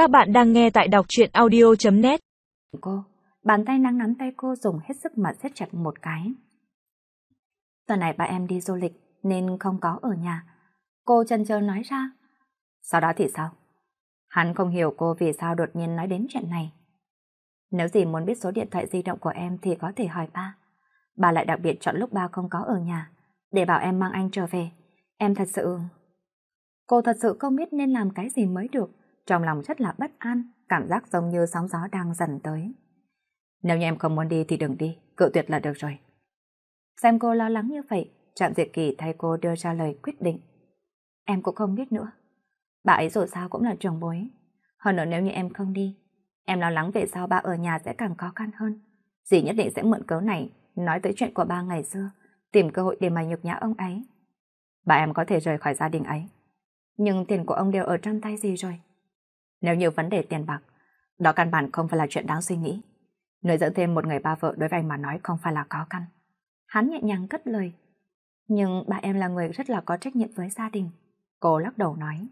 Các bạn đang nghe tại đọc truyện audio.net Cô, bàn tay nắng nắm tay cô dùng hết sức mà siết chặt một cái. Tuần này ba em đi du lịch nên không có ở nhà. Cô chân chờ nói ra. Sau đó thì sao? Hắn không hiểu cô vì sao đột nhiên nói đến chuyện này. Nếu gì muốn biết số điện thoại di động của em thì có thể hỏi ba. Bà lại đặc biệt chọn lúc ba không có ở nhà, để bảo em mang anh trở về. Em thật sự... Cô thật sự không biết nên làm cái gì mới được, trong lòng rất là bất an, cảm giác giống như sóng gió đang dần tới. Nếu như em không muốn đi thì đừng đi, cự tuyệt là được rồi. Xem cô lo lắng như vậy, Trạm Diệt Kỳ thay cô đưa ra lời quyết định. Em cũng không biết nữa. Bà ấy dù sao cũng là trường bối. Hơn nữa nếu như em không đi, em lo lắng về sau ba ở nhà sẽ càng khó khăn hơn. Dì nhất định sẽ mượn cớ này, nói tới chuyện của ba ngày xưa, tìm cơ hội để mà nhục nhã ông ấy. Bà em có thể rời khỏi gia đình ấy. Nhưng tiền của ông đều ở trong tay gì rồi? Nếu như vấn đề tiền bạc, đó căn bản không phải là chuyện đáng suy nghĩ. Nuôi dẫn thêm một người ba vợ đối với anh mà nói không phải là khó khăn. Hắn nhẹ nhàng cất lời. Nhưng bà em là người rất là có trách nhiệm với gia đình. Cô lắc đầu nói.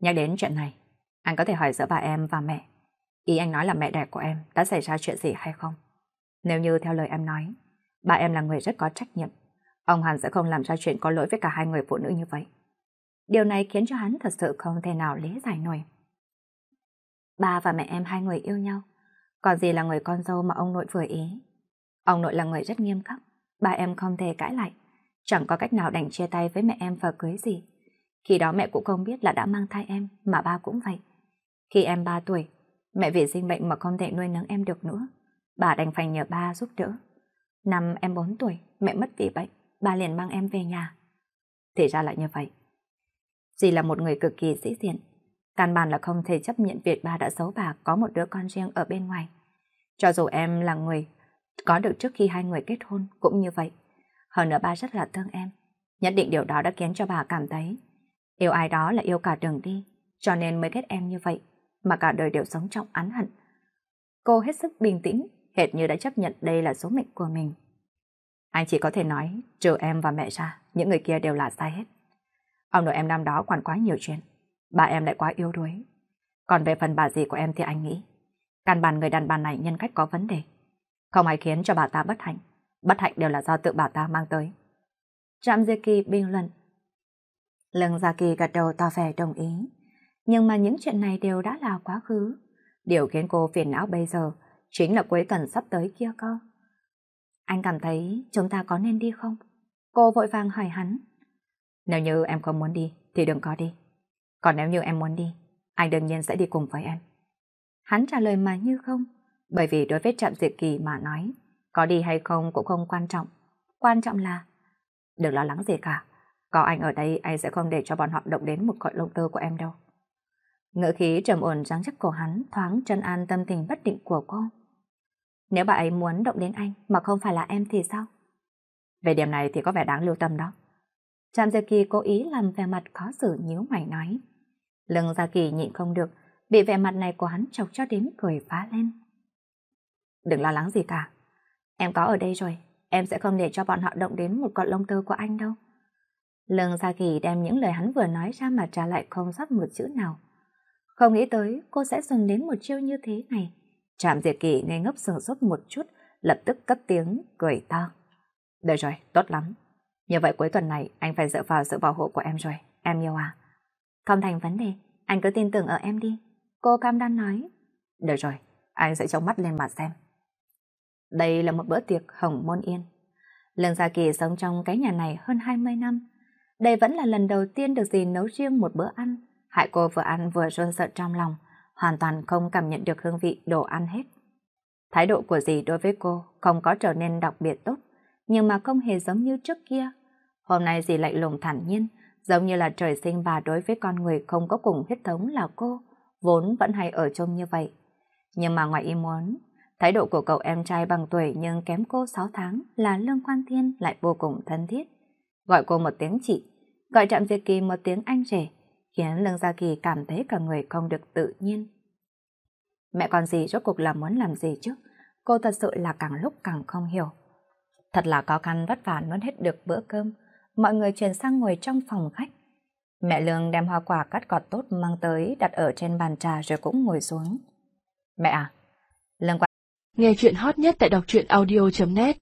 Nhắc đến chuyện này, anh có thể hỏi giữa bà em và mẹ. Ý anh nói là mẹ đẻ của em đã xảy ra chuyện gì hay không? Nếu như theo lời em nói, bà em là người rất có trách nhiệm. Ông Hàn sẽ không làm ra chuyện có lỗi với cả hai người phụ nữ như vậy. Điều này khiến cho hắn thật sự không thể nào lý giải nổi. Ba và mẹ em hai người yêu nhau, còn gì là người con dâu mà ông nội vừa ý. Ông nội là người rất nghiêm khắc, ba em không thể cãi lại, chẳng có cách nào đành chia tay với mẹ em và cưới gì. Khi đó mẹ cũng không biết là đã mang thai em, mà ba cũng vậy. Khi em 3 tuổi, mẹ vì sinh bệnh mà không thể nuôi nấng em được nữa. Bà đành phải nhờ ba giúp đỡ. Năm em 4 tuổi, mẹ mất vì bệnh, ba liền mang em về nhà. Thì ra lại như vậy. Dì là một người cực kỳ dĩ diện. Căn bản là không thể chấp nhận việc ba đã giấu bà có một đứa con riêng ở bên ngoài. Cho dù em là người có được trước khi hai người kết hôn cũng như vậy. Hơn nữa ba rất là thương em. Nhất định điều đó đã khiến cho bà cảm thấy yêu ai đó là yêu cả đường đi, cho nên mới ghét em như vậy, mà cả đời đều sống trong án hận. Cô hết sức bình tĩnh, hệt như đã chấp nhận đây là số mệnh của mình. Anh chỉ có thể nói, trừ em và mẹ ra, những người kia đều là sai hết. Ông nội em năm đó quản quá nhiều chuyện, bà em lại quá yếu đuối. Còn về phần bà dì của em thì anh nghĩ, căn bản người đàn bà này nhân cách có vấn đề. Không ai khiến cho bà ta bất hạnh, bất hạnh đều là do tự bà ta mang tới. Trạm gia Kỳ bình luận. Lương Gia Kỳ gật đầu tỏ vẻ đồng ý, nhưng mà những chuyện này đều đã là quá khứ. Điều khiến cô phiền não bây giờ chính là cuối tuần sắp tới kia cơ. Anh cảm thấy chúng ta có nên đi không? Cô vội vàng hỏi hắn. Nếu như em không muốn đi thì đừng có đi. Còn nếu như em muốn đi, anh đương nhiên sẽ đi cùng với em. Hắn trả lời mà như không, bởi vì đối với trạm diệt kỳ mà nói, có đi hay không cũng không quan trọng. Quan trọng là, đừng lo lắng gì cả, có anh ở đây anh sẽ không để cho bọn họ động đến một cội lông tơ của em đâu. Ngữ khí trầm ổn ráng chắc của hắn thoáng chân an tâm tình bất định của cô. Nếu bà ấy muốn động đến anh mà không phải là em thì sao? Về điểm này thì có vẻ đáng lưu tâm đó. Trạm Diệp Kỳ cố ý làm vẻ mặt khó xử nhíu mày nói. Lương Gia Kỳ nhịn không được, bị vẻ mặt này của hắn chọc cho đến cười phá lên. Đừng lo lắng gì cả. Em có ở đây rồi, em sẽ không để cho bọn họ động đến một cọng lông tơ của anh đâu. Lương Gia Kỳ đem những lời hắn vừa nói ra mà trả lại không sót một chữ nào. Không nghĩ tới cô sẽ dùng đến một chiêu như thế này. Trạm Diệt Kỳ ngây ngốc sừng sốt một chút, lập tức cất tiếng, cười to. Được rồi, tốt lắm. Như vậy cuối tuần này anh phải dựa vào sự bảo hộ của em rồi, em yêu à? Không thành vấn đề, anh cứ tin tưởng ở em đi. Cô cam đoan nói. Được rồi, anh sẽ trông mắt lên mặt xem. Đây là một bữa tiệc hồng môn yên. Lương Gia Kỳ sống trong cái nhà này hơn 20 năm. Đây vẫn là lần đầu tiên được dì nấu riêng một bữa ăn. Hại cô vừa ăn vừa rơn sợ trong lòng, hoàn toàn không cảm nhận được hương vị đồ ăn hết. Thái độ của dì đối với cô không có trở nên đặc biệt tốt, nhưng mà không hề giống như trước kia. Hôm nay dì lạnh lùng thản nhiên, giống như là trời sinh bà đối với con người không có cùng huyết thống là cô, vốn vẫn hay ở chung như vậy. Nhưng mà ngoài ý muốn, thái độ của cậu em trai bằng tuổi nhưng kém cô 6 tháng là Lương Quan Thiên lại vô cùng thân thiết. Gọi cô một tiếng chị, gọi Trạm Diệt Kỳ một tiếng anh rể, khiến Lương Gia Kỳ cảm thấy cả người không được tự nhiên. Mẹ con gì rốt cuộc là muốn làm gì chứ? Cô thật sự là càng lúc càng không hiểu. Thật là khó khăn vất vả nuốt hết được bữa cơm, mọi người chuyển sang ngồi trong phòng khách. Mẹ Lương đem hoa quả cắt gọt tốt mang tới đặt ở trên bàn trà rồi cũng ngồi xuống. Mẹ à, Lương Nghe chuyện hot nhất tại đọc truyện audio.net